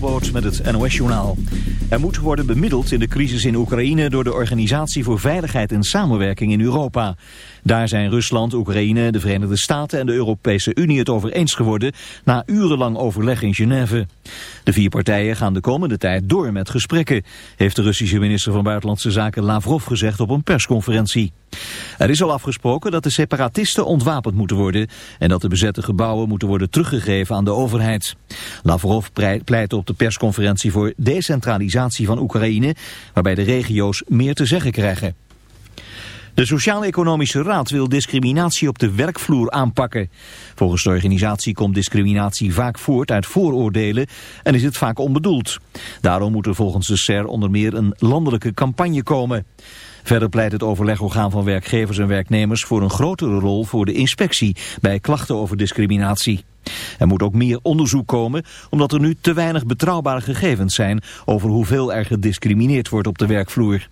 Met het NOS-journaal. Er moet worden bemiddeld in de crisis in Oekraïne door de Organisatie voor Veiligheid en Samenwerking in Europa. Daar zijn Rusland, Oekraïne, de Verenigde Staten en de Europese Unie het over eens geworden na urenlang overleg in Genève. De vier partijen gaan de komende tijd door met gesprekken, heeft de Russische minister van Buitenlandse Zaken Lavrov gezegd op een persconferentie. Er is al afgesproken dat de separatisten ontwapend moeten worden en dat de bezette gebouwen moeten worden teruggegeven aan de overheid. Lavrov pleit op de persconferentie voor decentralisatie van Oekraïne, waarbij de regio's meer te zeggen krijgen. De Sociaal-Economische Raad wil discriminatie op de werkvloer aanpakken. Volgens de organisatie komt discriminatie vaak voort uit vooroordelen en is het vaak onbedoeld. Daarom moet er volgens de SER onder meer een landelijke campagne komen. Verder pleit het overlegorgaan van werkgevers en werknemers voor een grotere rol voor de inspectie bij klachten over discriminatie. Er moet ook meer onderzoek komen, omdat er nu te weinig betrouwbare gegevens zijn over hoeveel er gediscrimineerd wordt op de werkvloer.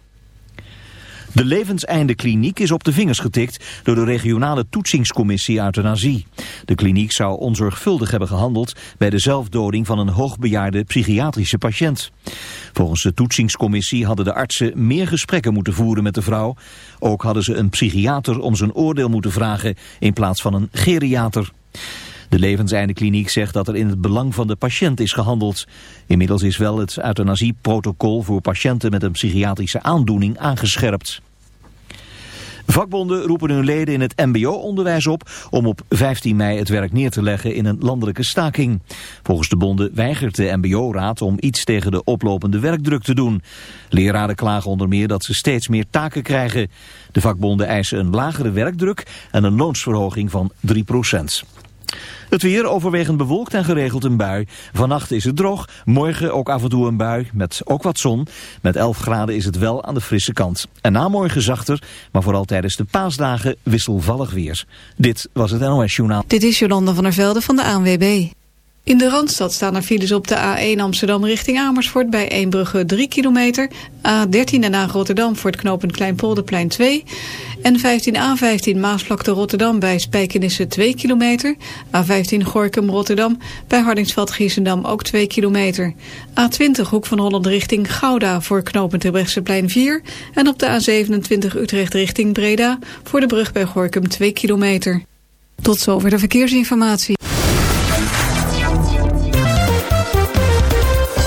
De Levenseinde Kliniek is op de vingers getikt door de regionale toetsingscommissie euthanasie. De kliniek zou onzorgvuldig hebben gehandeld bij de zelfdoding van een hoogbejaarde psychiatrische patiënt. Volgens de toetsingscommissie hadden de artsen meer gesprekken moeten voeren met de vrouw. Ook hadden ze een psychiater om zijn oordeel moeten vragen in plaats van een geriater. De levenseindekliniek zegt dat er in het belang van de patiënt is gehandeld. Inmiddels is wel het euthanasieprotocol voor patiënten met een psychiatrische aandoening aangescherpt. Vakbonden roepen hun leden in het mbo-onderwijs op om op 15 mei het werk neer te leggen in een landelijke staking. Volgens de bonden weigert de mbo-raad om iets tegen de oplopende werkdruk te doen. Leraren klagen onder meer dat ze steeds meer taken krijgen. De vakbonden eisen een lagere werkdruk en een loonsverhoging van 3 procent. Het weer overwegend bewolkt en geregeld een bui. Vannacht is het droog, morgen ook af en toe een bui met ook wat zon. Met 11 graden is het wel aan de frisse kant. En na morgen zachter, maar vooral tijdens de paasdagen wisselvallig weer. Dit was het NOS Journaal. Dit is Jolanda van der Velde van de ANWB. In de Randstad staan er files op de A1 Amsterdam richting Amersfoort bij Eembrugge 3 kilometer. A13 en A Rotterdam voor het knooppunt Kleinpolderplein 2. En 15A15 Maasvlakte Rotterdam bij Spijkenisse 2 kilometer. A15 Gorkum Rotterdam bij Hardingsveld Giesendam ook 2 kilometer. A20 Hoek van Holland richting Gouda voor knooppunt Terbrechtseplein 4. En op de A27 Utrecht richting Breda voor de brug bij Gorkum 2 kilometer. Tot zover de verkeersinformatie.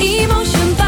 一梦玄白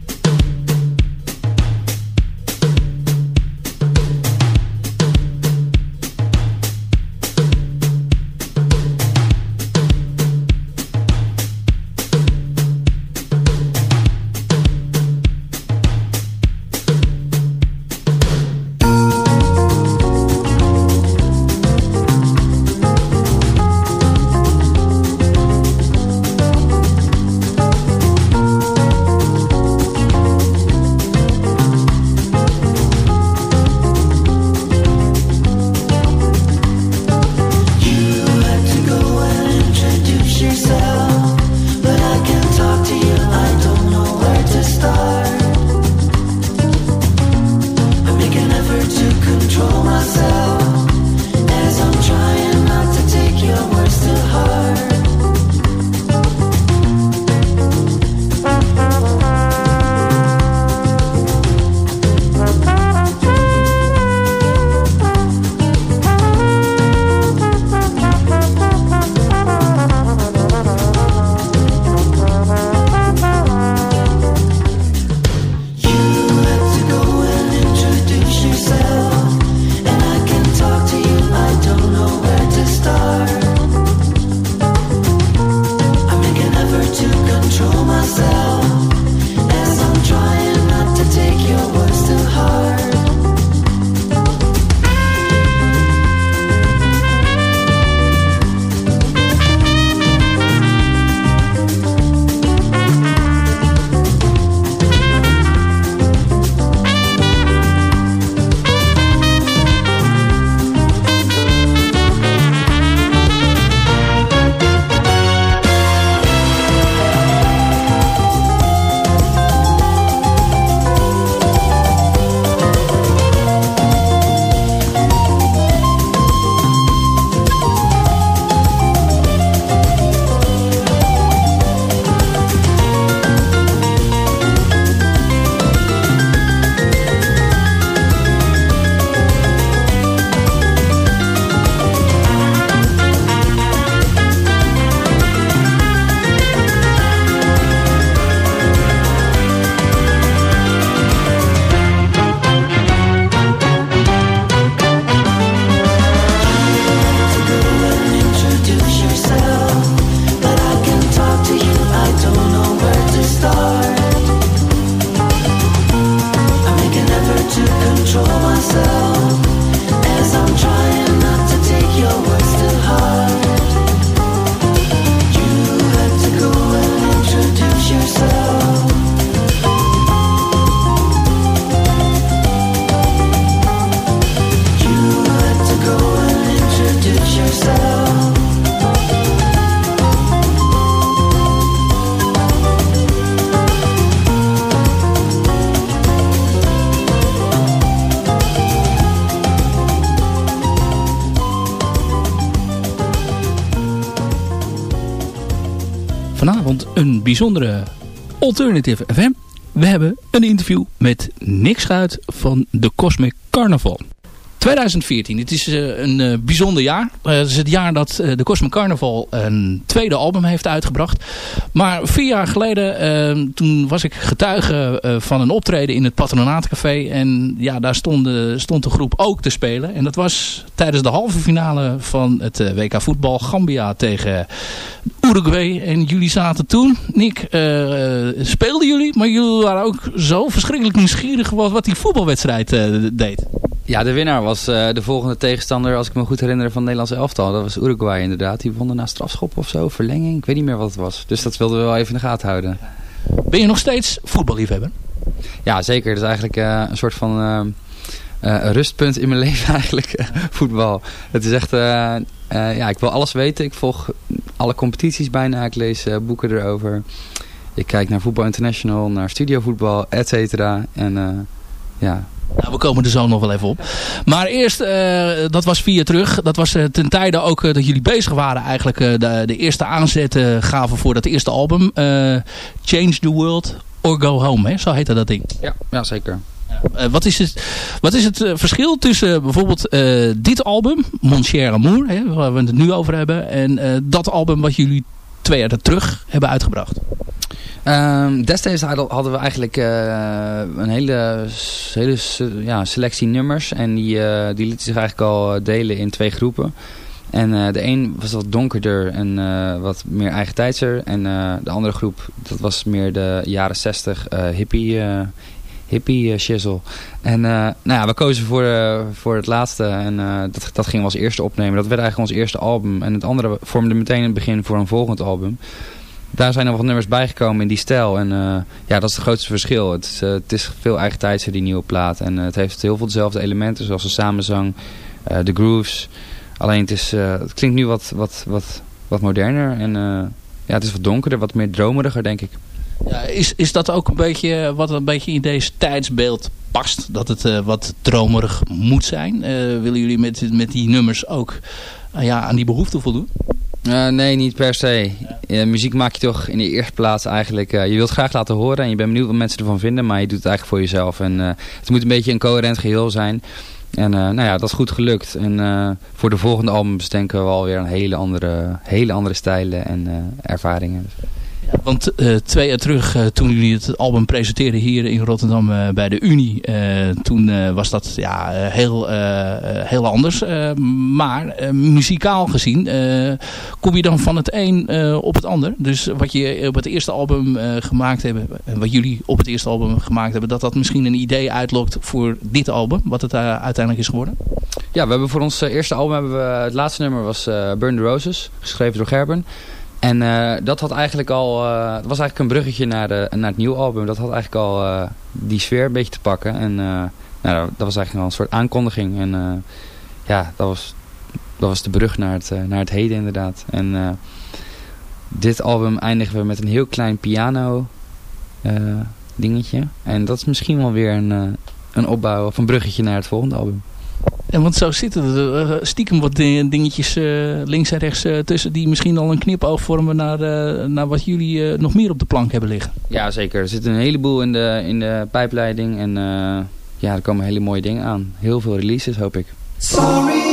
Bijzondere Alternative FM. We hebben een interview met Nick Schuit van de Cosmic Carnival. 2014, het is eh, een eh, bijzonder jaar. Eh, het is het jaar dat de Cosmic Carnival een tweede album heeft uitgebracht. Maar vier jaar geleden, toen was ik getuige van een optreden in het Patronaatcafé. En ja, daar stond, stond de groep ook te spelen. En dat was tijdens de halve finale van het WK voetbal Gambia tegen Uruguay. En jullie zaten toen, Nick, speelden jullie. Maar jullie waren ook zo verschrikkelijk nieuwsgierig wat, wat die voetbalwedstrijd deed. Ja, de winnaar was eh, de volgende tegenstander, als ik me goed herinner, van het Nederlandse elftal. Dat was Uruguay inderdaad. Die wonnen na strafschop of zo, verlenging. Ik weet niet meer wat het was. Dus dat wilden we wel even in de gaten houden. Ben je nog steeds voetballiefhebber? Ja, zeker. Het is eigenlijk eh, een soort van eh, rustpunt in mijn leven eigenlijk, voetbal. Het is echt, ja, ik wil alles weten. Ik volg alle competities bijna. Ik lees boeken erover. Ik kijk naar Voetbal International, naar studiovoetbal, et cetera. En ja, Nou, we komen er zo nog wel even op. Maar eerst, eh, dat was vier jaar terug. Dat was eh, ten tijde ook eh, dat jullie bezig waren eigenlijk de, de eerste aanzet eh, gaven voor dat eerste album. Change the World or Go Home, hè? zo heette dat ding. ja, ja zeker. Wat, is het, wat is het verschil tussen bijvoorbeeld dit album, Mon Cher Amour, hè, waar we het nu over hebben, en dat album wat jullie twee jaar terug hebben uitgebracht? Ehm, destijds hadden we eigenlijk eh, een hele, hele ja, selectie nummers. En die, eh, die lieten zich eigenlijk al eh, delen in twee groepen. En de een was wat donkerder en wat meer eigentijdser. En de andere groep, dat was meer de jaren 60 eh, hippie, hippie eh, shizzle. En eh, nou ja, we kozen voor, eh, voor het laatste. En dat, dat gingen we als eerste opnemen. Dat werd eigenlijk ons eerste album. En het andere vormde meteen het begin voor een volgend album daar zijn er wat nummers bijgekomen in die stijl. En ja, dat is het grootste verschil. Het is, het is veel eigentijdse, die nieuwe plaat. En het heeft heel veel dezelfde elementen, zoals de samenzang, de grooves. Alleen het, is, het klinkt nu wat, wat, wat, wat moderner. En ja, het is wat donkerder, wat meer dromeriger, denk ik. Ja, is, is dat ook een beetje wat een beetje in deze tijdsbeeld past? Dat het eh, wat dromerig moet zijn? Eh, willen jullie met, met die nummers ook eh, ja, aan die behoefte voldoen? Eh, nee, niet per se. Eh, muziek maak je toch in de eerste plaats eigenlijk... eh, je wilt graag laten horen en je bent benieuwd wat mensen ervan vinden... maar je doet het eigenlijk voor jezelf. En eh, het moet een beetje een coherent geheel zijn. En eh, nou ja, dat is goed gelukt. En eh, voor de volgende albums denken we alweer aan hele andere, hele andere stijlen en eh, ervaringen. Want eh, twee jaar terug, eh, toen jullie het album presenteerden hier in Rotterdam eh, bij de Unie, toen was dat ja, heel, heel anders. Maar muzikaal gezien kom je dan van het een op het ander. Dus wat je op het eerste album gemaakt hebben, en wat jullie op het eerste album gemaakt hebben, dat dat misschien een idee uitlokt voor dit album, wat het uiteindelijk is geworden? Ja, we hebben voor ons eerste album, hebben we, het laatste nummer was Burn the Roses, geschreven door Gerben. En eh, dat had eigenlijk al, eh, het was eigenlijk een bruggetje naar, de, naar het nieuwe album. Dat had eigenlijk al eh, die sfeer een beetje te pakken. En eh, nou, dat was eigenlijk al een soort aankondiging. En eh, ja, dat was, dat was de brug naar het, eh, naar het heden inderdaad. En eh, dit album eindigen we met een heel klein piano eh, dingetje. En dat is misschien wel weer een, eh, een opbouw of een bruggetje naar het volgende album. En want zo zitten er eh, stiekem wat di- dingetjes eh, links en rechts eh, tussen die misschien al een knipoog vormen naar, eh, naar wat jullie eh, nog meer op de plank hebben liggen. Ja, zeker. Er zit een heleboel in de, in de pijpleiding. En eh, ja, er komen hele mooie dingen aan. Heel veel releases, hoop ik. Sorry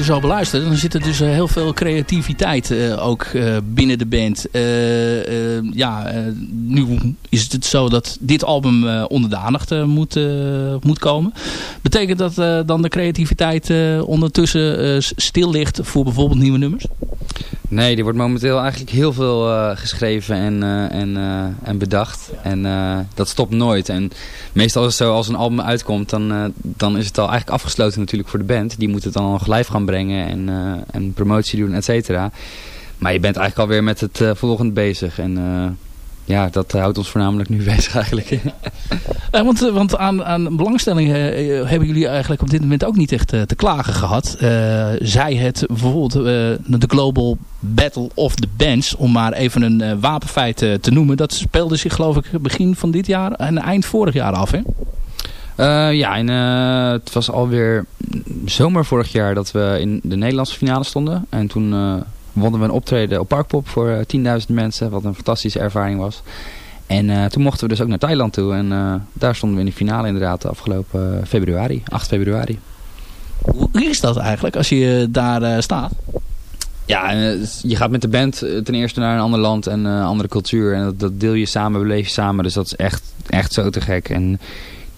je zo beluister, dan zit er dus eh, heel veel creativiteit eh, ook eh, binnen de band. Ja, nu is het zo dat dit album onder de aandacht eh, moet, moet komen. Betekent dat dan de creativiteit ondertussen stil ligt voor bijvoorbeeld nieuwe nummers? Nee, er wordt momenteel eigenlijk heel veel eh, geschreven en, eh, en, eh, en bedacht. En dat stopt nooit. En meestal is het zo, als een album uitkomt, dan, dan is het al eigenlijk afgesloten natuurlijk voor de band. Die moet het dan nog live gaan brengen en, en promotie doen, et cetera. Maar je bent eigenlijk alweer met het volgende bezig. En ja, dat houdt ons voornamelijk nu bezig eigenlijk. Eh, want eh, want aan, aan belangstelling eh, eh, hebben jullie eigenlijk op dit moment ook niet echt eh, te klagen gehad. Eh, zij het bijvoorbeeld de Global Battle of the Bands, om maar even een wapenfeit te noemen. Dat speelde zich geloof ik begin van dit jaar en eind vorig jaar af. Hè? Ja, en, het was alweer zomer vorig jaar dat we in de Nederlandse finale stonden. En toen wonnen we een optreden op Parkpop voor eh, 10.000 mensen, wat een fantastische ervaring was. En eh, toen mochten we dus ook naar Thailand toe. En eh, daar stonden we in de finale inderdaad de afgelopen eh, februari, 8 februari. Hoe is dat eigenlijk als je daar eh, staat? Ja, eh, je gaat met de band eh, ten eerste naar een ander land en een andere cultuur. En dat, dat deel je samen, beleef je samen. Dus dat is echt, echt zo te gek. En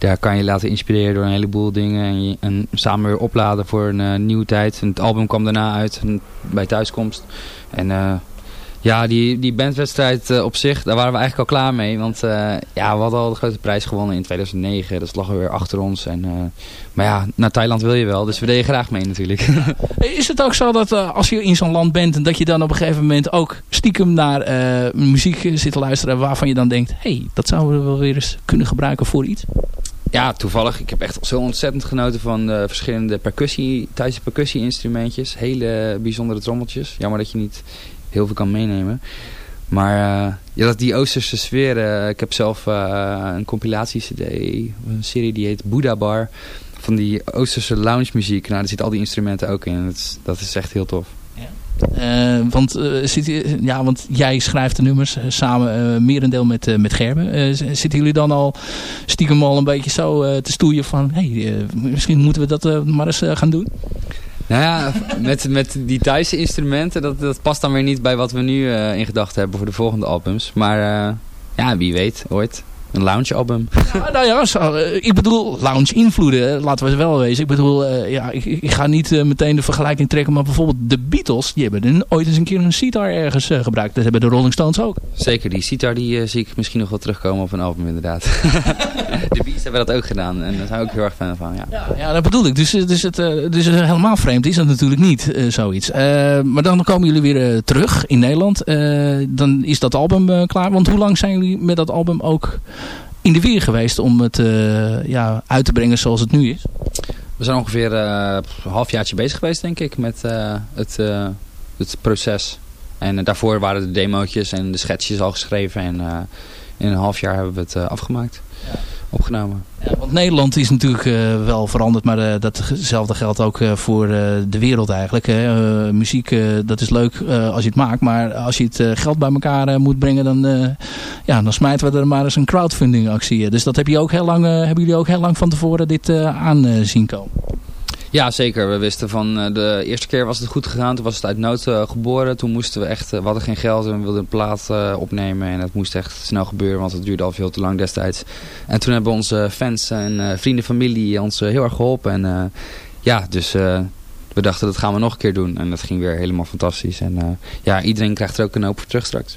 daar kan je laten inspireren door een heleboel dingen. En, en samen weer opladen voor een eh, nieuwe tijd. En het album kwam daarna uit en bij thuiskomst. En eh, ja, die, die bandwedstrijd eh, op zich, daar waren we eigenlijk al klaar mee. Want ja, we hadden al de grote prijs gewonnen in 2009. Dat lag weer achter ons. En, maar ja, naar Thailand wil je wel. Dus we deden graag mee natuurlijk. Is het ook zo dat als je in zo'n land bent, dat je dan op een gegeven moment ook stiekem naar muziek zit te luisteren waarvan je dan denkt, hé, hey, dat zouden we wel weer eens kunnen gebruiken voor iets? Ja, toevallig. Ik heb echt zo ontzettend genoten van de verschillende percussie, Thaise percussie-instrumentjes. Hele bijzondere trommeltjes. Jammer dat je niet heel veel kan meenemen. Maar eh, ja, dat die Oosterse sfeer. eh, ik heb zelf eh, een compilatie-cd, een serie die heet Buddha Bar. Van die Oosterse lounge muziek. Nou, daar zitten al die instrumenten ook in. Dat is echt heel tof. Eh, want, eh, ja, want jij schrijft de nummers eh, samen merendeel met, met Gerben. Zitten jullie dan al stiekem al een beetje zo te stoeien van... Hey, misschien moeten we dat maar eens gaan doen? Nou ja, met, met die Thaise instrumenten, dat, dat past dan weer niet bij wat we nu in gedachten hebben voor de volgende albums. Maar ja, wie weet, ooit. Een lounge album. Ja, nou ja, zo, eh, ik bedoel, lounge invloeden, eh, laten we het wel wezen. Ik bedoel, eh, ja, ik, ik ga niet meteen de vergelijking trekken, maar bijvoorbeeld de Beatles, die hebben een, ooit eens een keer een sitar ergens gebruikt. Dat hebben de Rolling Stones ook. Zeker, die sitar die zie ik misschien nog wel terugkomen op een album inderdaad. de Beats hebben dat ook gedaan en daar zijn we ook heel erg fan van, ja. Ja, ja dat bedoel ik. Dus, dus, het, dus helemaal vreemd is dat natuurlijk niet, zoiets. Maar dan komen jullie weer terug in Nederland. Dan is dat album klaar. Want hoe lang zijn jullie met dat album ook in de weer geweest om het eh, ja, uit te brengen zoals het nu is? We zijn ongeveer eh, een halfjaartje bezig geweest, denk ik, met eh, het, het proces. En daarvoor waren de demootjes en de schetsjes al geschreven. En in een half jaar hebben we het afgemaakt. Opgenomen. Ja, want Nederland is natuurlijk eh, wel veranderd, maar eh, datzelfde geldt ook eh, voor de wereld eigenlijk. Hè. Muziek, dat is leuk als je het maakt, maar als je het geld bij elkaar moet brengen, dan, ja, dan smijten we er maar eens een crowdfunding actie. Dus dat heb je ook heel lang, hebben jullie ook heel lang van tevoren dit aan zien komen. Ja, zeker. We wisten van eh, de eerste keer was het goed gegaan. Toen was het uit nood eh, geboren. Toen moesten we echt, eh, we hadden geen geld en we wilden een plaat opnemen. En dat moest echt snel gebeuren, want het duurde al veel te lang destijds. En toen hebben onze fans en vrienden, familie ons heel erg geholpen. En ja, dus we dachten dat gaan we nog een keer doen. En dat ging weer helemaal fantastisch. En ja, iedereen krijgt er ook een hoop voor terug straks.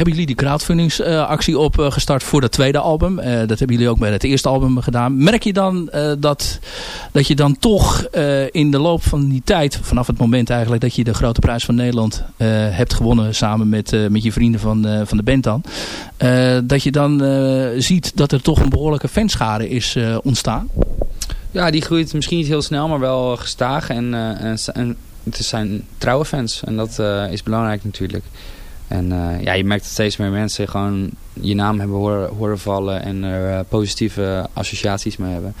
Hebben jullie die crowdfundingsactie opgestart voor het tweede album. Eh, dat hebben jullie ook bij het eerste album gedaan. Merk je dan eh, dat, dat je dan toch in de loop van die tijd, vanaf het moment eigenlijk dat je de Grote Prijs van Nederland hebt gewonnen samen met, met je vrienden van, van de band dan. dat je dan ziet dat er toch een behoorlijke fanschade is ontstaan? Ja, die groeit misschien niet heel snel, maar wel gestaag. En, en, en het zijn trouwe fans. En dat is belangrijk natuurlijk. En uh, ja, je merkt dat steeds meer mensen gewoon je naam hebben horen, horen vallen en er uh, positieve associaties mee hebben.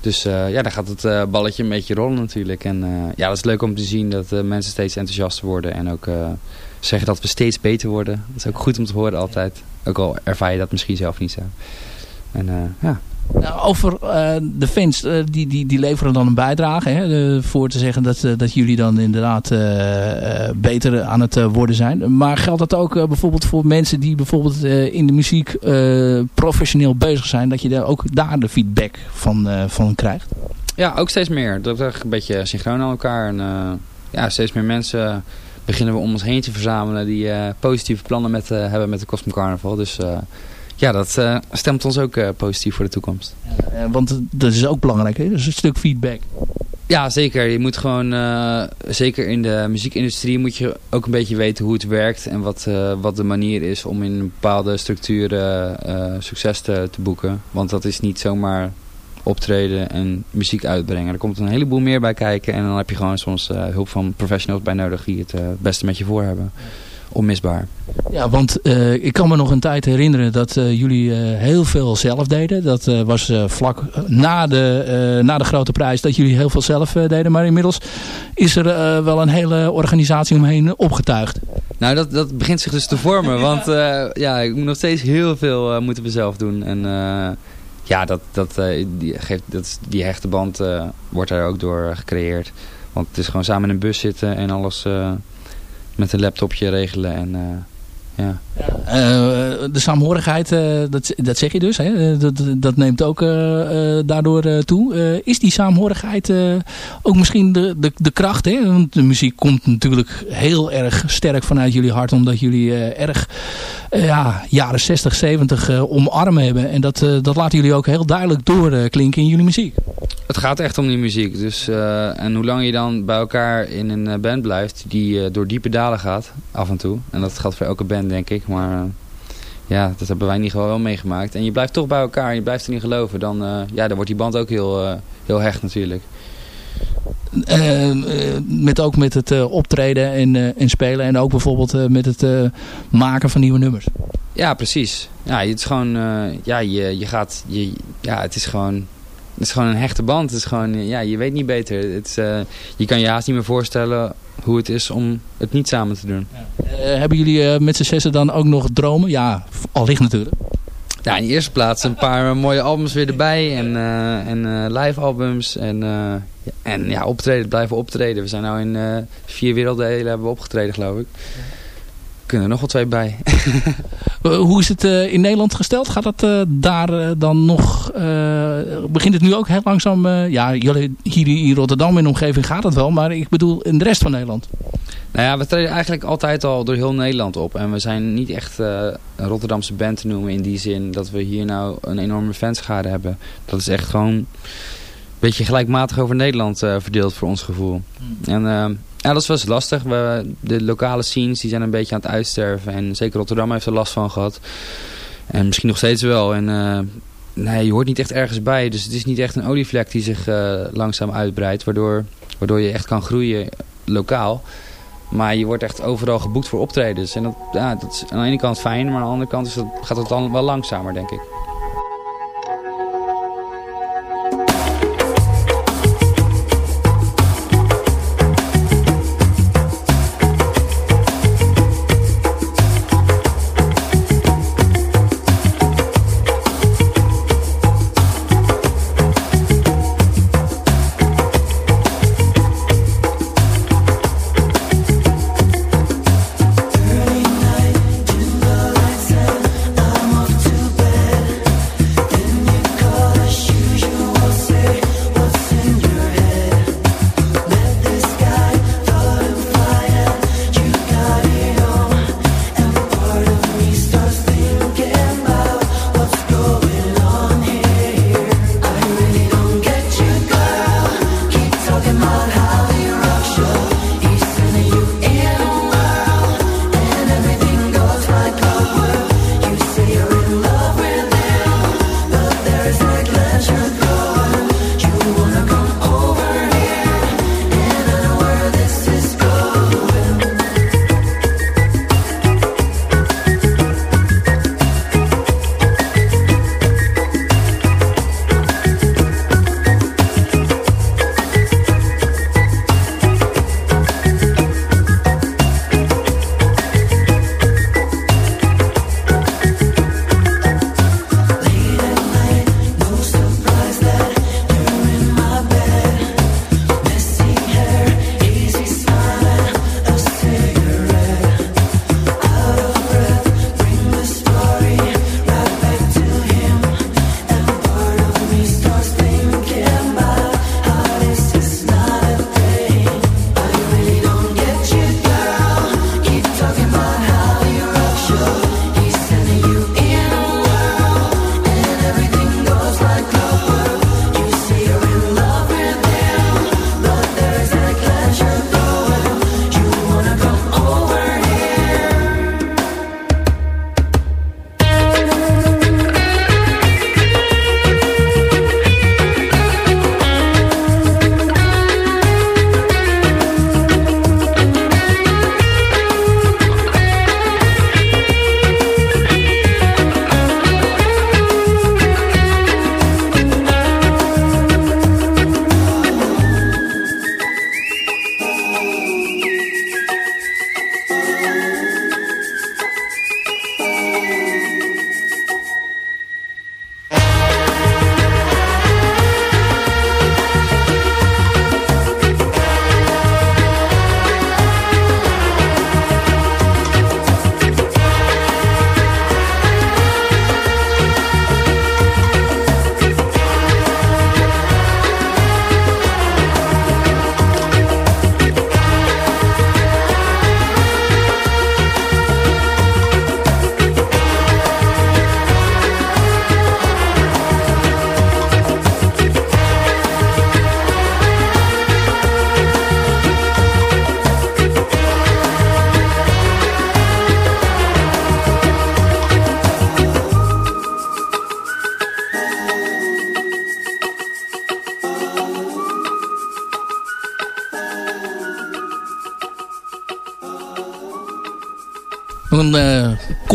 Dus uh, ja, dan gaat het balletje een beetje rollen natuurlijk. En ja, dat is leuk om te zien dat mensen steeds enthousiaster worden en ook zeggen dat we steeds beter worden. Dat is ook goed om te horen altijd. Ook al ervaar je dat misschien zelf niet zo. En ja, over uh, de fans, uh, die, die, die leveren dan een bijdrage. Hè, voor te zeggen dat, uh, dat jullie dan inderdaad beter aan het worden zijn. Maar geldt dat ook bijvoorbeeld voor mensen die bijvoorbeeld in de muziek professioneel bezig zijn. Dat je daar ook daar de feedback van, van krijgt? Ja, ook steeds meer. Dat is een beetje synchroon aan elkaar. En ja, steeds meer mensen beginnen we om ons heen te verzamelen. Die positieve plannen met, hebben met de Cosmic Carnival. Dus ja, dat uh, stemt ons ook uh, positief voor de toekomst. Ja, want dat is ook belangrijk, hè? Dat is een stuk feedback. Ja, zeker. Je moet gewoon, zeker in de muziekindustrie, moet je ook een beetje weten hoe het werkt. En wat, wat de manier is om in bepaalde structuur succes te, te boeken. Want dat is niet zomaar optreden en muziek uitbrengen. Er komt een heleboel meer bij kijken. En dan heb je gewoon soms hulp van professionals bij nodig die het beste met je voor hebben onmisbaar. Ja, want uh, ik kan me nog een tijd herinneren dat uh, jullie uh, heel veel zelf deden. Dat was vlak na de, na de grote prijs dat jullie heel veel zelf deden. Maar inmiddels is er wel een hele organisatie omheen opgetuigd. Nou, dat, dat begint zich dus te vormen. Want ja, ik moet nog steeds heel veel moeten we zelf doen. En ja, dat, dat, die, geeft, dat, die hechte band wordt daar ook door gecreëerd. Want het is gewoon samen in een bus zitten en alles met een laptopje regelen en... Uh, ja. Uh, de saamhorigheid, uh, dat, dat zeg je dus, hè? Dat, dat neemt ook daardoor toe. is die saamhorigheid ook misschien de, de, de kracht? Hè? Want de muziek komt natuurlijk heel erg sterk vanuit jullie hart, omdat jullie erg ja, jaren 60, 70 omarmen hebben. En dat, dat laten jullie ook heel duidelijk doorklinken in jullie muziek. Het gaat echt om die muziek. Dus, en hoe lang je dan bij elkaar in een band blijft die door diepe dalen gaat, af en toe. En dat geldt voor elke band denk ik. Maar uh, ja, dat hebben wij in ieder geval wel meegemaakt. En je blijft toch bij elkaar en je blijft erin geloven. Dan, uh, ja, dan wordt die band ook heel, uh, heel hecht natuurlijk. met ook met het optreden en, en spelen. En ook bijvoorbeeld met het maken van nieuwe nummers. Ja, precies. Ja, het is gewoon... ja, je, je gaat... Je, ja, het is gewoon... Het is gewoon een hechte band. Het is gewoon, ja, je weet niet beter. Het is, je kan je haast niet meer voorstellen hoe het is om het niet samen te doen. Ja. Uh, hebben jullie uh, met z'n zessen dan ook nog dromen? Ja, al ligt natuurlijk. Ja, in de eerste plaats een paar mooie albums weer erbij. En, en live albums. En, en ja, optreden, blijven optreden. We zijn nu in vier werelddelen hebben we opgetreden, geloof ik. Ja kunnen er nog wel twee bij. Eh, hoe is het uh, in Nederland gesteld? Gaat dat uh, daar dan nog... begint het nu ook heel langzaam... ja, jullie hier in Rotterdam in de omgeving gaat het wel. Maar ik bedoel in de rest van Nederland. Nou ja, we treden eigenlijk altijd al door heel Nederland op. En we zijn niet echt een Rotterdamse band te noemen in die zin... dat we hier nou een enorme fanschade hebben. Dat is echt gewoon... Een beetje gelijkmatig over Nederland verdeeld voor ons gevoel. Hmm. En ja, dat is wel lastig. We, de lokale scenes die zijn een beetje aan het uitsterven. En zeker Rotterdam heeft er last van gehad. En misschien nog steeds wel. En uh, nee, je hoort niet echt ergens bij. Dus het is niet echt een olievlek die zich uh, langzaam uitbreidt. Waardoor, waardoor je echt kan groeien lokaal. Maar je wordt echt overal geboekt voor optredens. En dat, ja, dat is aan de ene kant fijn. Maar aan de andere kant is dat, gaat het dan wel langzamer, denk ik.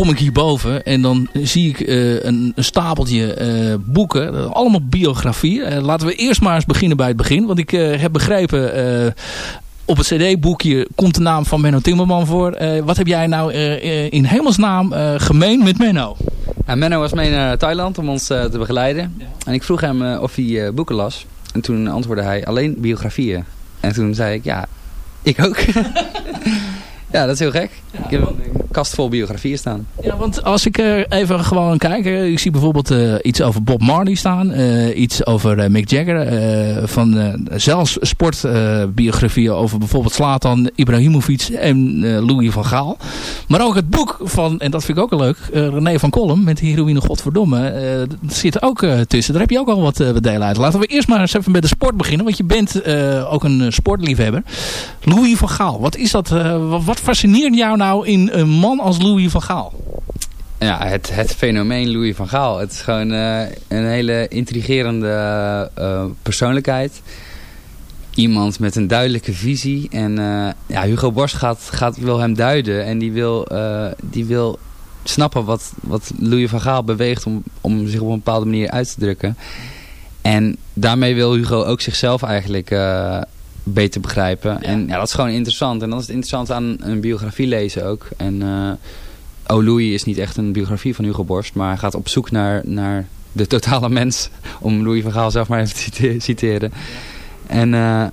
Kom ik hierboven en dan zie ik eh, een, een stapeltje eh, boeken. Allemaal biografie. Eh, laten we eerst maar eens beginnen bij het begin. Want ik heb begrepen, op het cd-boekje komt de naam van Menno Timmerman voor. Wat heb jij nou in hemelsnaam gemeen met Menno? Ja, Menno was mee naar Thailand om ons te begeleiden. En ik vroeg hem of hij boeken las. En toen antwoordde hij alleen biografieën. En toen zei ik, ja, ik ook. ja, dat is heel gek. ik heb kast vol biografieën staan. Ja, want als ik eh, even gewoon kijk. eh, ik zie bijvoorbeeld eh, iets over Bob Marley staan. iets over Mick Jagger. van zelfs sportbiografieën over bijvoorbeeld Slatan, Ibrahimovic en Louis van Gaal. Maar ook het boek van, en dat vind ik ook leuk, René van Kolm met Heroïne Godverdomme. dat zit er ook tussen. Daar heb je ook al wat, delen uit. Laten we eerst maar eens even met de sport beginnen. Want je bent ook een sportliefhebber. Louis van Gaal. Wat is dat? wat fascineert jou nou in een man als Louis van Gaal? Ja, het, het fenomeen Louis van Gaal. Het is gewoon eh, een hele intrigerende eh, persoonlijkheid. Iemand met een duidelijke visie. En eh, ja, Hugo Borst gaat, gaat, wil hem duiden. En die wil, eh, die wil snappen wat, wat Louis van Gaal beweegt om, om zich op een bepaalde manier uit te drukken. En daarmee wil Hugo ook zichzelf eigenlijk eh, beter begrijpen. En ja, dat is gewoon interessant. En dat is het interessant aan een biografie lezen ook. En... Louis is niet echt een biografie van Hugo Borst, maar hij gaat op zoek naar, naar de totale mens. Om Louis van Gaal zelf maar even te cite- citeren. En eh,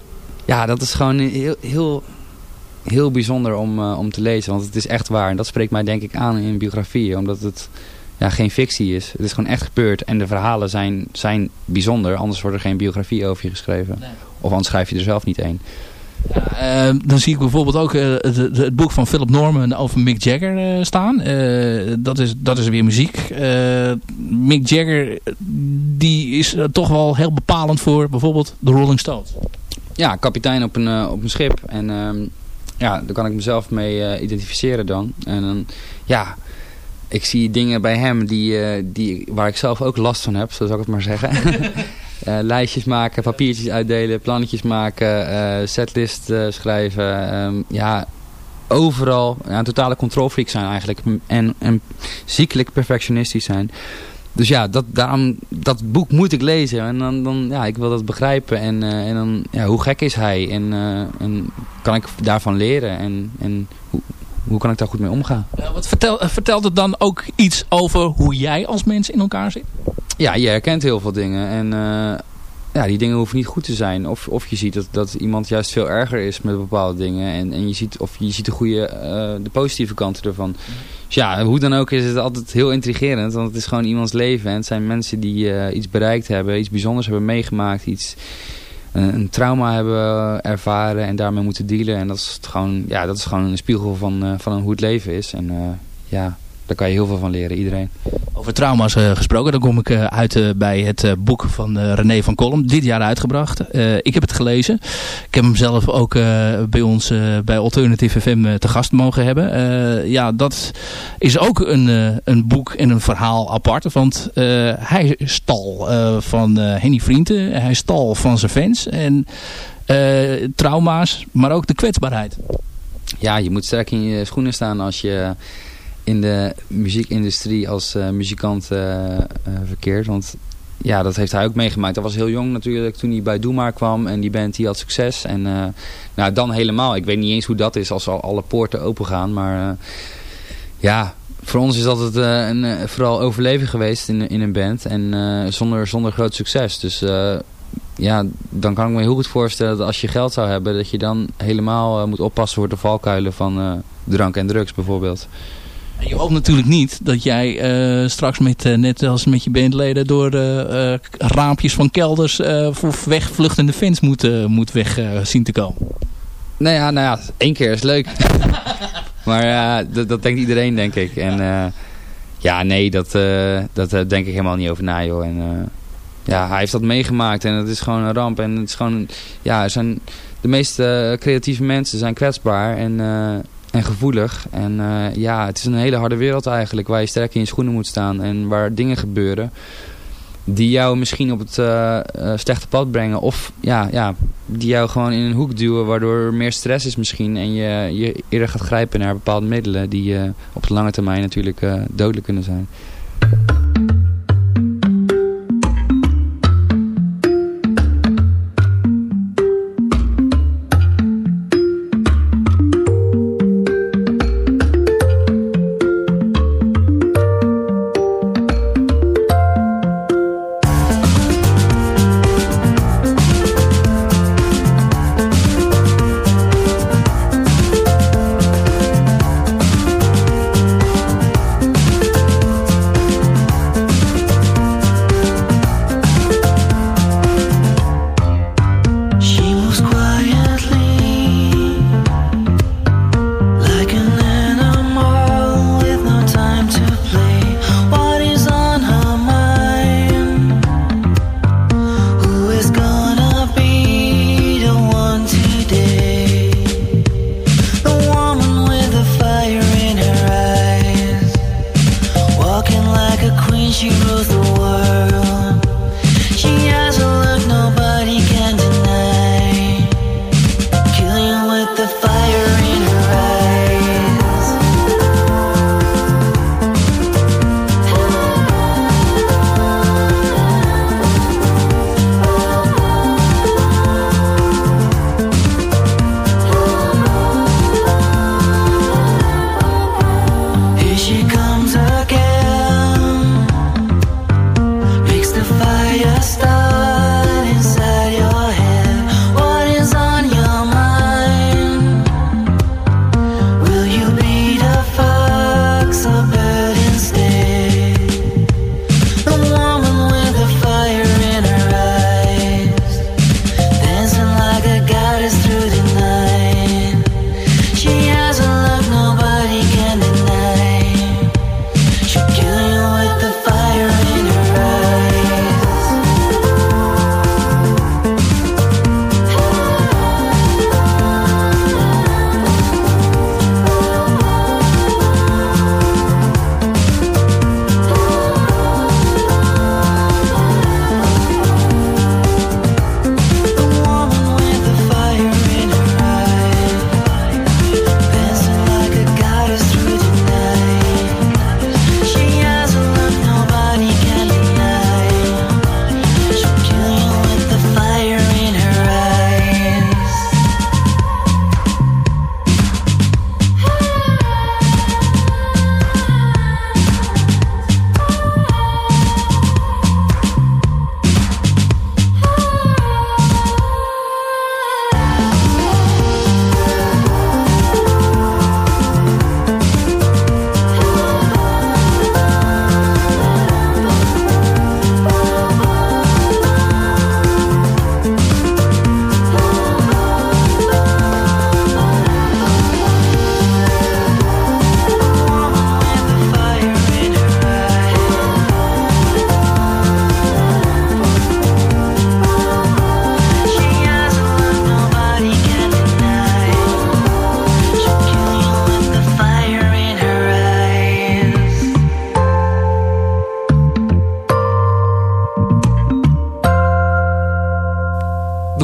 ja, dat is gewoon heel, heel, heel bijzonder om, eh, om te lezen, want het is echt waar. En dat spreekt mij denk ik aan in biografieën, omdat het ja, geen fictie is. Het is gewoon echt gebeurd en de verhalen zijn, zijn bijzonder, anders wordt er geen biografie over je geschreven. Of anders schrijf je er zelf niet een. Eh, dan zie ik bijvoorbeeld ook eh, het, het- boek van Philip Norman over Mick Jagger eh, staan. Eh, dat, is, dat is weer muziek. Mick Jagger die is toch wel heel bepalend voor bijvoorbeeld de Rolling Stones. ja, kapitein op een, op een schip. En ehm, ja, daar kan ik mezelf mee identificeren dan. En dan, ja, ik zie dingen bij hem die, die, waar ik zelf ook last van heb, zo zal ik het maar zeggen. Eh, lijstjes maken, papiertjes uitdelen, plannetjes maken, eh, setlist eh, schrijven. ehm, ja, overal ja, een totale controlfreak zijn eigenlijk. En, en ziekelijk perfectionistisch zijn. Dus ja, dat, daarom, dat boek moet ik lezen. En dan, dan ja, ik wil dat begrijpen. En, en dan, ja, hoe gek is hij? En, en kan ik daarvan leren? En, en hoe, hoe kan ik daar goed mee omgaan? Eh, wat vertel, eh, vertelt het dan ook iets over hoe jij als mens in elkaar zit? Ja, je herkent heel veel dingen. En eh, ja, die dingen hoeven niet goed te zijn. Of, of je ziet dat, dat iemand juist veel erger is met bepaalde dingen. En, en je ziet, of je ziet de goede, eh, de positieve kanten ervan. Dus ja, hoe dan ook is het altijd heel intrigerend. Want het is gewoon iemands leven. En het zijn mensen die iets bereikt hebben. Iets bijzonders hebben meegemaakt. Iets, een, een trauma hebben ervaren. En daarmee moeten dealen. En dat is gewoon, ja, dat is gewoon een spiegel van, eh, van hoe het leven is. En eh, ja, daar kan je heel veel van leren. Iedereen. Over trauma's eh, gesproken, dan kom ik eh, uit eh, bij het boek van René van Kolm. Dit jaar uitgebracht. Ik heb het gelezen. Ik heb hem zelf ook bij ons bij Alternative FM te gast mogen hebben. Ja, dat is ook een, een boek en een verhaal apart. Want hij stal van Henny Vrienden. Hij stal van zijn fans. En trauma's, maar ook de kwetsbaarheid. ja, je moet sterk in je schoenen staan als je in de muziekindustrie als eh, muzikant eh, eh, verkeert. Want ja, dat heeft hij ook meegemaakt. Hij was heel jong natuurlijk toen hij bij Doe Maar kwam en die band die had succes. En nou, dan helemaal. Ik weet niet eens hoe dat is als al alle poorten open gaan. Maar ja, voor ons is dat het een, vooral overleven geweest in, in een band. En zonder, zonder groot succes. Dus ja, dan kan ik me heel goed voorstellen dat als je geld zou hebben... dat je dan helemaal moet oppassen voor de valkuilen van drank en drugs bijvoorbeeld. En Je hoopt natuurlijk niet dat jij eh, straks met, eh, net als met je bandleden door eh, raampjes van kelders voor wegvluchtende fans moet, moet weg zien te komen. Nou ja, nou ja, één keer is leuk. maar ja, dat, dat denkt iedereen, denk ik. En ja, nee, dat, dat denk ik helemaal niet over na, joh. En ja, hij heeft dat meegemaakt en het is gewoon een ramp. En het is gewoon, ja, zijn, de meeste creatieve mensen zijn kwetsbaar en, en gevoelig. En eh, ja, het is een hele harde wereld eigenlijk, waar je sterk in je schoenen moet staan en waar dingen gebeuren. die jou misschien op het eh, eh, slechte pad brengen. Of ja, ja, die jou gewoon in een hoek duwen waardoor er meer stress is misschien. En je, je eerder gaat grijpen naar bepaalde middelen die eh, op de lange termijn natuurlijk dodelijk kunnen zijn.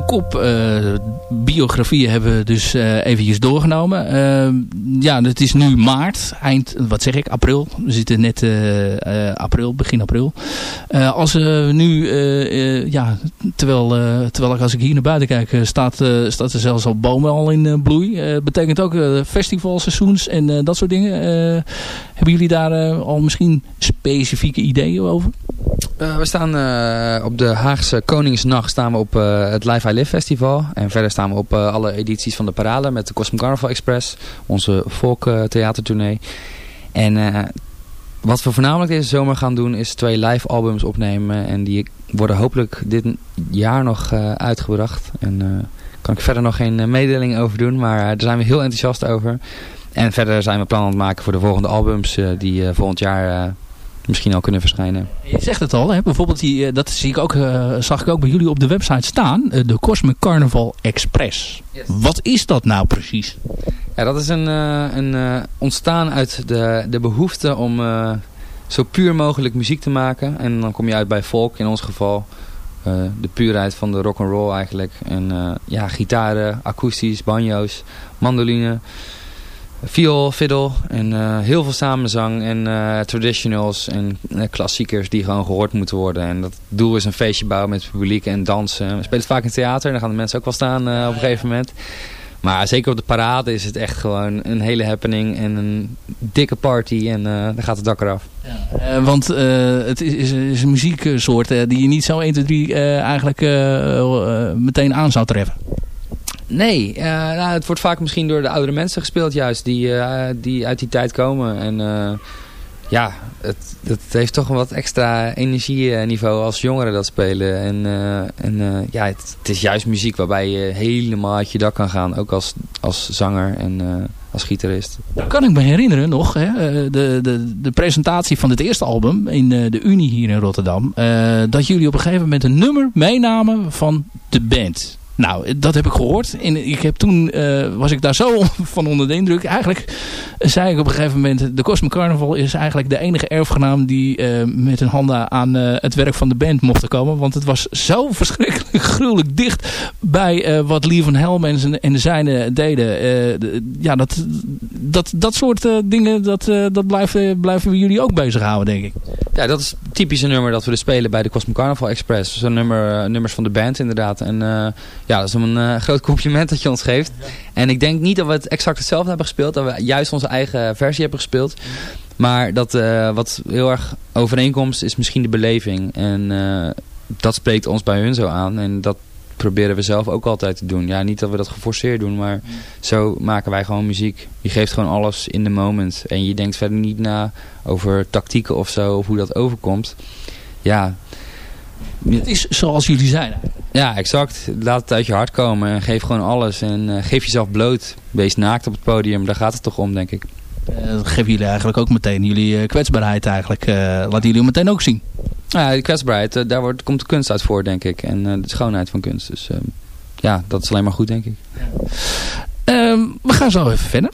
Kop eh, biografieën hebben we dus eh, eventjes doorgenomen. Eh, ja, het is nu maart, eind, wat zeg ik, april. We zitten net april, begin april. Als we nu, ja, terwijl, terwijl ik als ik hier naar buiten kijk, staat, staat er zelfs al bomen al in bloei. Betekent ook festivalseizoens en dat soort dingen. Hebben jullie daar al misschien specifieke ideeën over? Eh, we staan eh, op de Haagse Koningsnacht staan we op eh, het Live I Live Festival. En verder staan we op alle edities van de parade met de Cosmic Carnival Express. Onze folk eh, theatertournee. En wat we voornamelijk deze zomer gaan doen is twee live albums opnemen. En die worden hopelijk dit jaar nog uitgebracht. En eh kan ik verder nog geen mededeling over doen. Maar daar zijn we heel enthousiast over. En verder zijn we plannen aan het maken voor de volgende albums die volgend jaar misschien al kunnen verschijnen. Je zegt het al, hè? bijvoorbeeld die, eh, dat zie ik ook, eh, zag ik ook bij jullie op de website staan. eh, de Cosmic Carnival Express. Wat is dat nou precies? Ja, dat is een, een ontstaan uit de, de behoefte om zo puur mogelijk muziek te maken. En dan kom je uit bij folk in ons geval. De puurheid van de rock and roll eigenlijk. En ja, gitaren, akoestisch, banjo's, mandoline, viool, fiddle. En eh, heel veel samenzang en eh, traditionals en eh, klassiekers die gewoon gehoord moeten worden. En dat doel is een feestje bouwen met het publiek en dansen. We spelen het vaak in theater en dan gaan de mensen ook wel staan op een gegeven moment. Maar zeker op de parade is het echt gewoon een hele happening en een dikke party en dan gaat het dak eraf. Eh, want het is, is, een muzieksoort die je niet zo 1, 2, 3 eh, eigenlijk meteen aan zou treffen. Nee, eh, nou, het wordt vaak misschien door de oudere mensen gespeeld juist, die, eh, die uit die tijd komen. En eh, ja, het, het heeft toch een wat extra energieniveau als jongeren dat spelen. En, en ja, het, is juist muziek waarbij je helemaal uit je dak kan gaan, ook als, als zanger en als gitarist. Kan ik me herinneren nog, hè, de, de, de presentatie van dit eerste album in de Unie hier in Rotterdam. dat jullie op een gegeven moment een nummer meenamen van de band. Nou, dat heb ik gehoord. En ik heb toen eh, was ik daar zo van onder de indruk. Eigenlijk zei ik op een gegeven moment... de Cosmic Carnival is eigenlijk de enige erfgenaam... die eh, met hun handen aan eh, het werk van de band mocht komen. Want het was zo verschrikkelijk gruwelijk dicht... bij wat Lee van Helm en, en de deden. Eh, de- ja, dat, dat, dat soort dingen... dat, dat blijven, blijven we jullie ook bezighouden, denk ik. Ja, dat is typisch een nummer dat we dus spelen bij de Cosmic Carnival Express. Zo'n nummer, nummers van de band inderdaad. En ja, dat is een eh, groot compliment dat je ons geeft. En ik denk niet dat we het exact hetzelfde hebben gespeeld. Dat we juist onze eigen versie hebben gespeeld. Maar dat, eh, wat heel erg overeenkomst is misschien de beleving. En eh, dat spreekt ons bij hun zo aan. En dat proberen we zelf ook altijd te doen. Ja, niet dat we dat geforceerd doen, maar zo maken wij gewoon muziek. Je geeft gewoon alles in de moment. En je denkt verder niet na over tactieken of zo, of hoe dat overkomt. Ja, Het is zoals jullie zijn. ja, exact. Laat het uit je hart komen en geef gewoon alles. En eh, geef jezelf bloot. Wees naakt op het podium. Daar gaat het toch om, denk ik. Eh, dat geven jullie eigenlijk ook meteen. Jullie eh, kwetsbaarheid eigenlijk. laten jullie meteen ook zien. Ja, die kwetsbaarheid, daar wordt, komt de kunst uit voor, denk ik. En de schoonheid van kunst. Dus eh, ja, dat is alleen maar goed, denk ik. Ehm, we gaan zo even verder.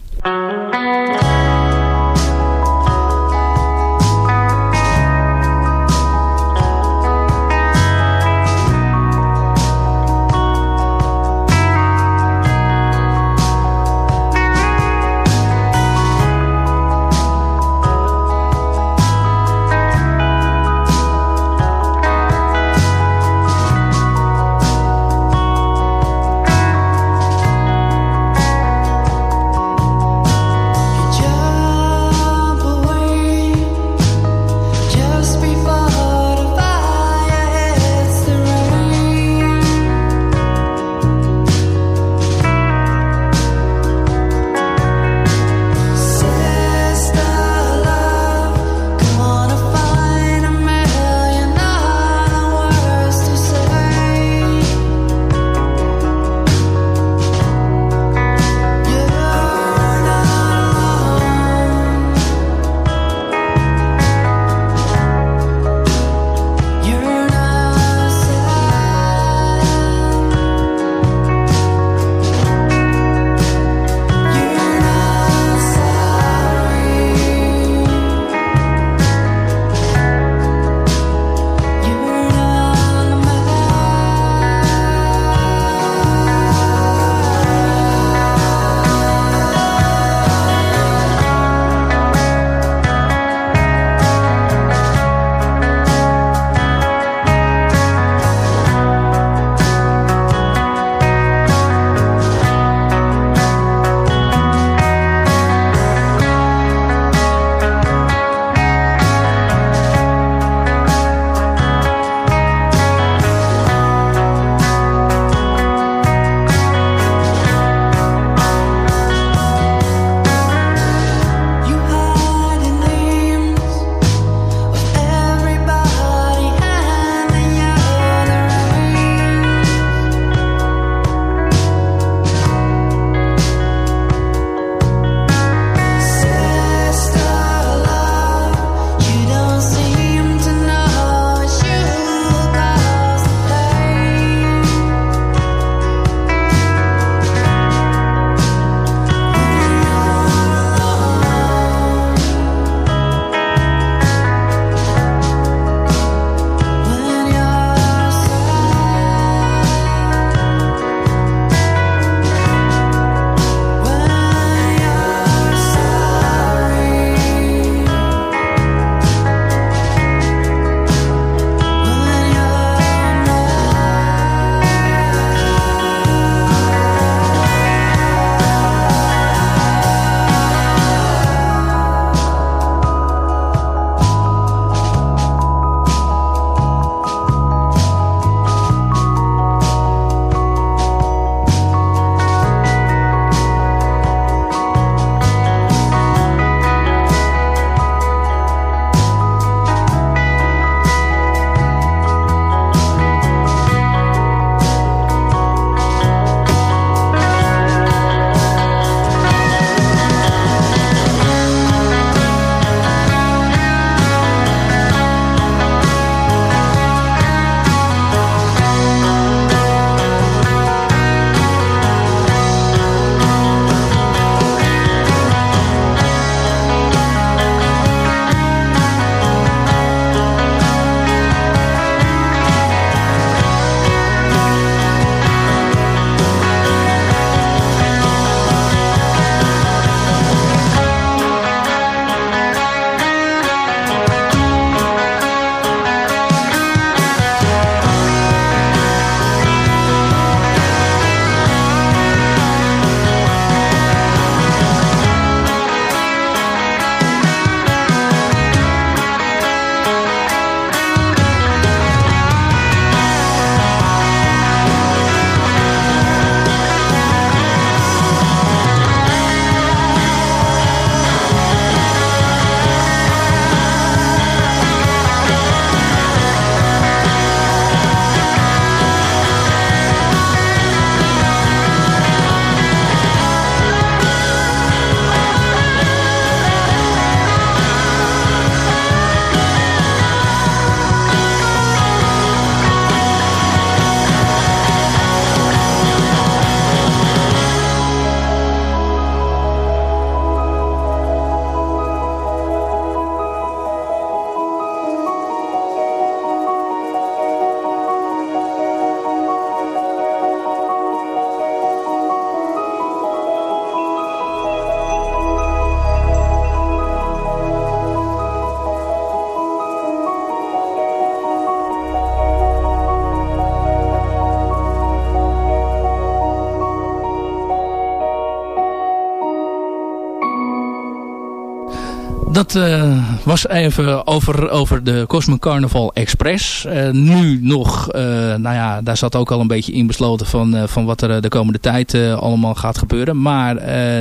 Dat uh, was even over, over de Cosmic Carnival Express. Uh, nu nog, uh, nou ja, daar zat ook al een beetje in besloten van, van wat er de komende tijd allemaal gaat gebeuren. Maar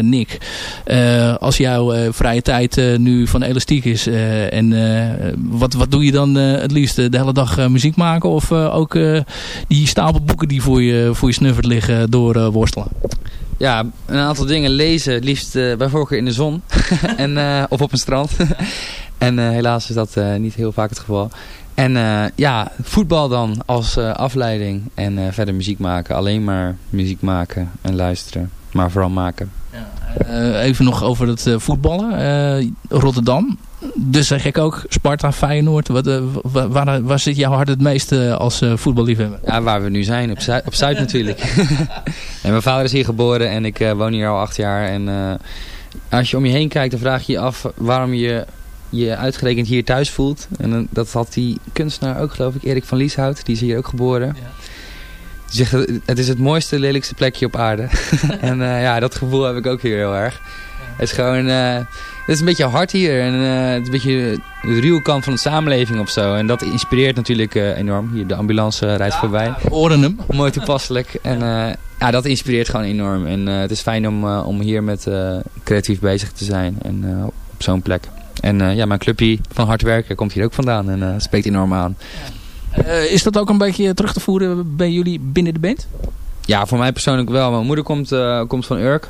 Nick, als jouw vrije tijd nu van elastiek is, en wat, wat doe je dan het liefst? De hele dag muziek maken of ook die stapel boeken die voor je, voor je snuffert liggen door worstelen? Ja, een aantal dingen lezen, liefst uh, bij voorkeur in de zon en, uh, of op een strand. en uh, helaas is dat niet heel vaak het geval. En ja, voetbal dan als afleiding en verder muziek maken. Alleen maar muziek maken en luisteren, maar vooral maken. Ja, even nog over het voetballen. Rotterdam, dus zeg ik ook Sparta, Feyenoord. Wat, uh, waar, waar, zit jouw hart het meeste als uh, voetballiefhebber? Ja, waar we nu zijn. Op, Zuid, op Zuid natuurlijk. en mijn vader is hier geboren en ik uh, woon hier al acht jaar. En als je om je heen kijkt, dan vraag je je af waarom je je uitgerekend hier thuis voelt. En dat had die kunstenaar ook, geloof ik, Erik van Lieshout. Die is hier ook geboren. Ja. Die zegt, het is het mooiste, lelijkste plekje op aarde. en ja, dat gevoel heb ik ook hier heel erg. Het is gewoon is een beetje hard hier. En uh, het is een beetje de ruwe kant van de samenleving of zo. En dat inspireert natuurlijk uh, enorm. Hier, de ambulance rijdt voorbij. Horen hem. Mooi toepasselijk. En uh, ja, dat inspireert gewoon enorm. En het is fijn om, om hier met creatief bezig te zijn. En op zo'n plek. En ja, mijn clubje van hard werken komt hier ook vandaan. En spreekt enorm aan. is dat ook een beetje terug te voeren bij jullie binnen de band? Ja, voor mij persoonlijk wel. Mijn moeder komt, komt van Urk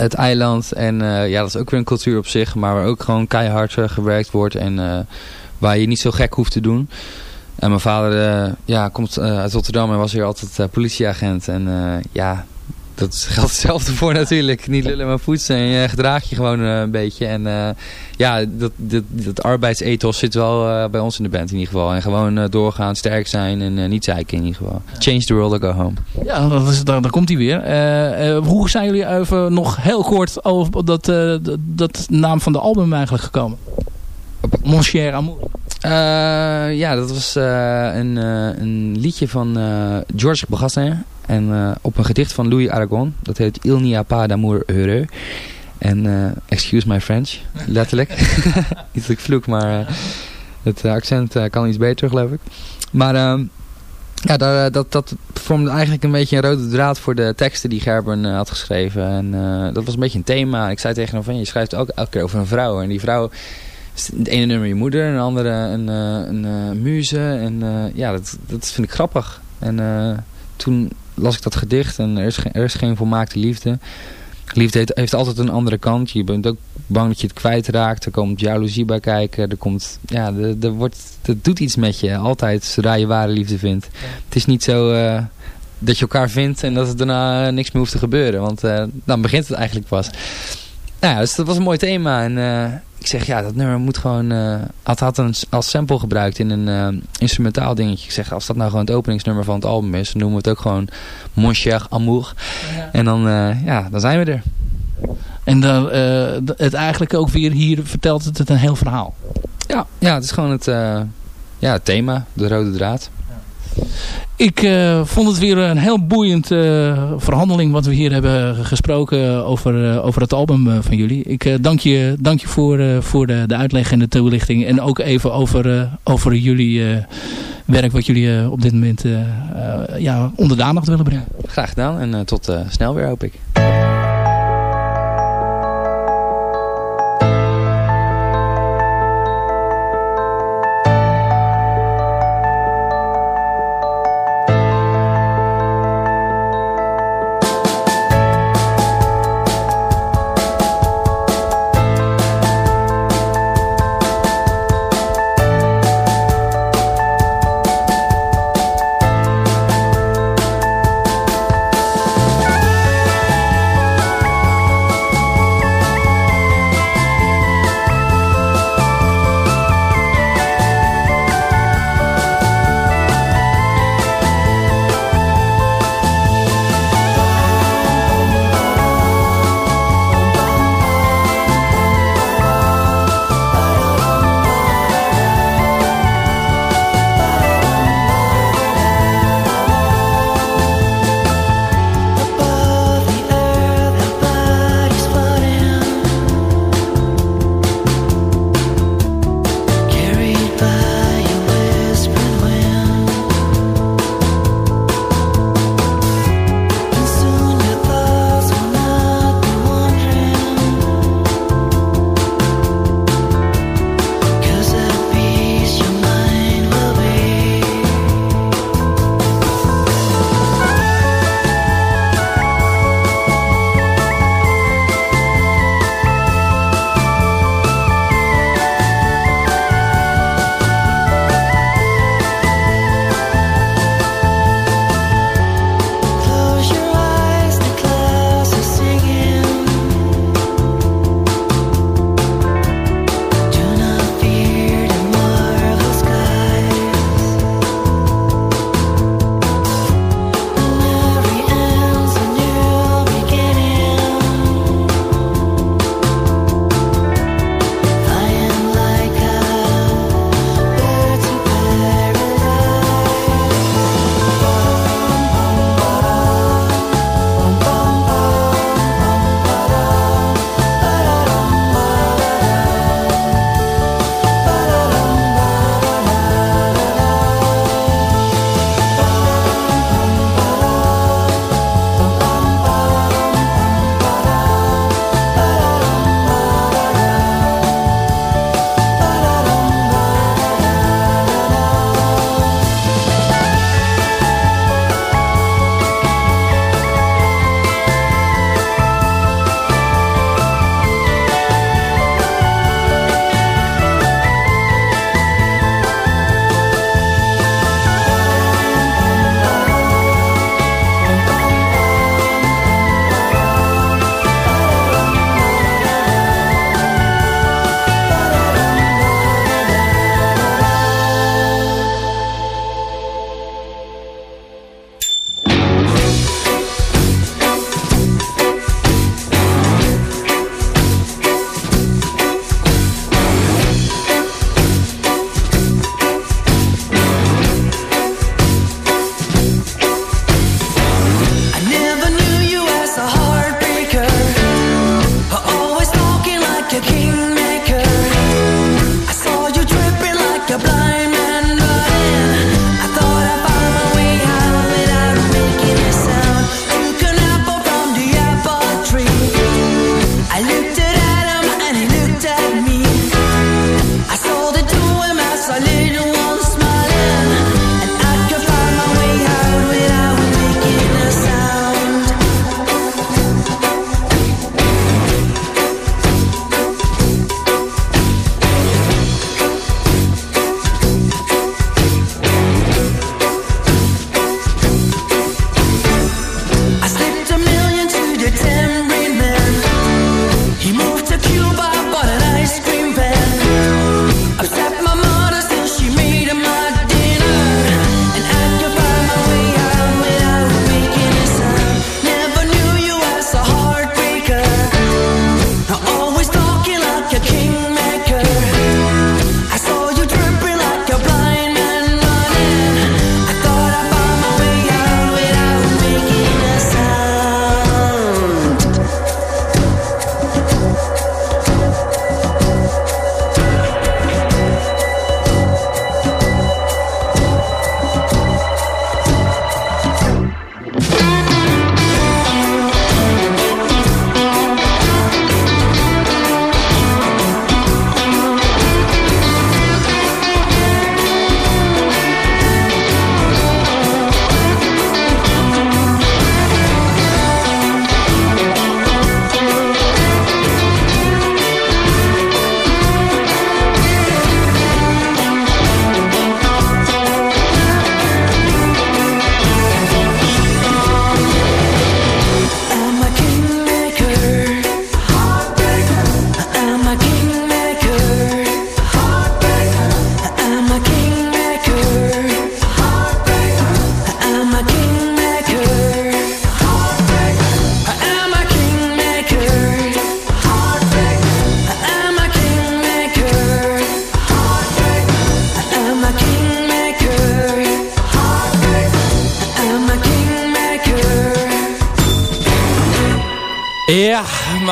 het eiland. En uh, ja, dat is ook weer een cultuur op zich. Maar waar ook gewoon keihard uh, gewerkt wordt. En uh, waar je niet zo gek hoeft te doen. En mijn vader ja, komt uit Rotterdam en was hier altijd politieagent. En ja, dat geldt hetzelfde voor natuurlijk. Niet lullen maar poetsen. En je gedraag je gewoon een beetje. En ja, dat, dat, dat arbeidsethos zit wel bij ons in de band in ieder geval. En gewoon doorgaan, sterk zijn en niet zeiken in ieder geval. Change the world or go home. Ja, dat is, daar, daar komt hij weer. Hoe zijn jullie even nog heel kort over dat, uh, dat naam van de album eigenlijk gekomen? Mon cher amour. ja, dat was een, een liedje van Georges Bagassin. En op een gedicht van Louis Aragon. Dat heet Il n'y a pas d'amour heureux. En excuse my French, letterlijk. Niet dat ik vloek, maar het accent kan iets beter geloof ik. Maar... Ehm, ja, dat, dat, dat vormde eigenlijk een beetje een rode draad voor de teksten die Gerben uh, had geschreven. En uh, dat was een beetje een thema. Ik zei tegen hem van, je schrijft ook elke keer over een vrouw. En die vrouw is het ene nummer je moeder, en de andere een, uh, een muze. En ja, dat, dat vind ik grappig. En toen las ik dat gedicht en er is, geen, er is geen volmaakte liefde. Liefde heeft, heeft, altijd een andere kant. Je bent ook bang dat je het kwijtraakt. Er komt jaloezie bij kijken. Er komt, ja, er, er wordt, dat doet iets met je. Altijd, zodra je ware liefde vindt. Het is niet zo uh, dat je elkaar vindt en dat er daarna niks meer hoeft te gebeuren. Want uh, dan begint het eigenlijk pas. Nou ja, dus dat was een mooi thema. En ik zeg, ja, dat nummer moet gewoon... Uh, had, had een, als sample gebruikt in een uh, instrumentaal dingetje. Ik zeg, als dat nou gewoon het openingsnummer van het album is... dan noemen we het ook gewoon Mon cher amour. Ja. En dan, ja, dan zijn we er. En dan, het eigenlijk ook weer hier vertelt het, het een heel verhaal. Ja, ja het is gewoon het, ja, het thema, de rode draad. Ik uh, vond het weer een heel boeiend uh, verhandeling wat we hier hebben gesproken over, uh, over het album van jullie. Ik dank je, dank je voor, voor de, de uitleg en de toelichting. En ook even over, over jullie werk wat jullie op dit moment ja, onder de aandacht willen brengen. Graag gedaan en tot snel weer hoop ik.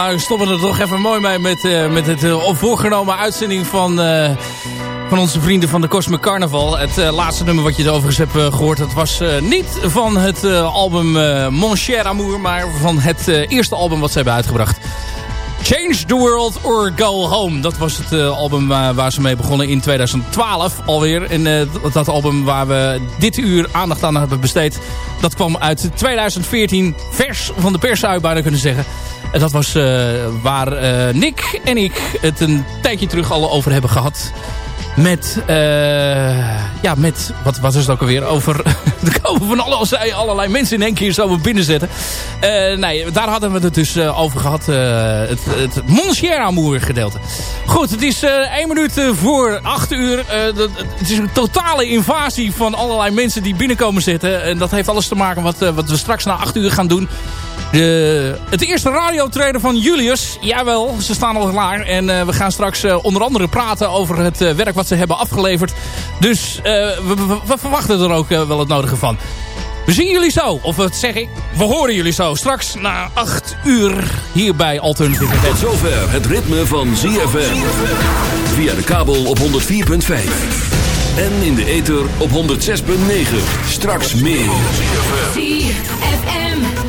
Maar we stoppen er toch even mooi mee met, uh, met het uh, voorgenomen uitzending van, uh, van onze vrienden van de Cosmic Carnaval. Het laatste nummer wat je overigens hebt gehoord, dat was niet van het album Mon Cher Amour, maar van het eerste album wat ze hebben uitgebracht. Change the World or Go Home. Dat was het album waar, ze mee begonnen in 2012 alweer. En dat album waar we dit uur aandacht aan hebben besteed... dat kwam uit 2014, vers van de pers je bijna kunnen zeggen. En dat was uh, waar Nick en ik het een tijdje terug al over hebben gehad met, uh, ja, met, wat, wat is het ook alweer, over, er komen van allerlei, allerlei mensen in één keer zo binnenzetten. Nee, daar hadden we het dus over gehad, het, het Monsieur Amour gedeelte. Goed, het is één minuut voor acht uur. Het is een totale invasie van allerlei mensen die binnenkomen zitten. En dat heeft alles te maken wat, wat we straks na acht uur gaan doen. De, het eerste radiotreden van Julius. Jawel, ze staan al klaar. En uh, we gaan straks uh, onder andere praten over het uh, werk wat ze hebben afgeleverd. Dus we, we, we, verwachten er ook wel het nodige van. We zien jullie zo. Of wat zeg ik? We horen jullie zo. Straks na 8 uur hier bij Alternative. Tot zover het ritme van ZFM. Via de kabel op 104.5. En in de ether op 106.9. Straks meer.